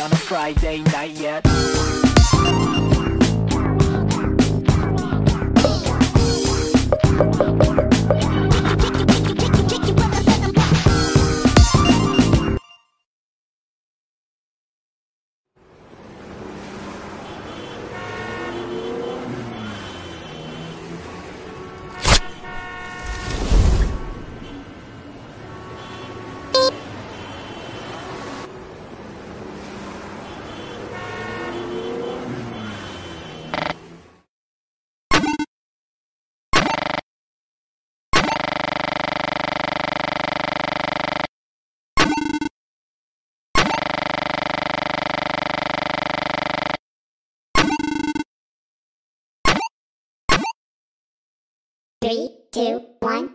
on a Friday night yet. Three, two, one,